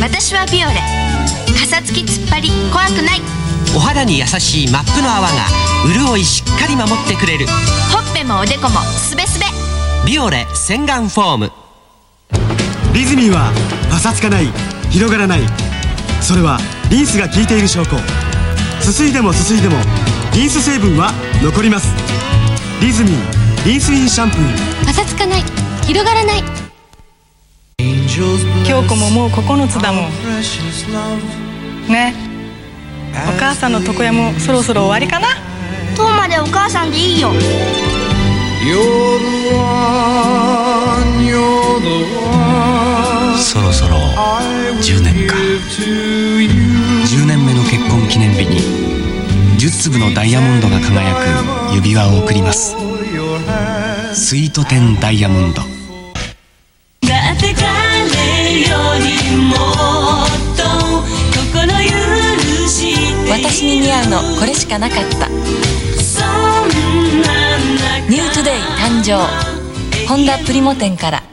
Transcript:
私はビオレ。傘付き突っ張り怖くない。お肌に優しいマップの泡が潤いしっかり守ってくれる。ほっぺもおでこもすべすべ。ビオレ洗顔フォーム。リズミーはパサつかない広がらない。それはリンスが効いている証拠。すすいでもすすいでもリンス成分は残ります。リズミーリンスインシャンプー。パサつかない。広がらない京子ももう9つだもん。ね。お母さんの床屋もそろそろ終わりかな？とうまでお母さんでいいよ。そろそろ10年か。10年目の結婚記念日に10粒のダイヤモンドが輝く指輪を贈ります。スイートテンダイヤモンド私に似合うのこれしかなかった。 New Today 誕生。ホンダプリモ店から。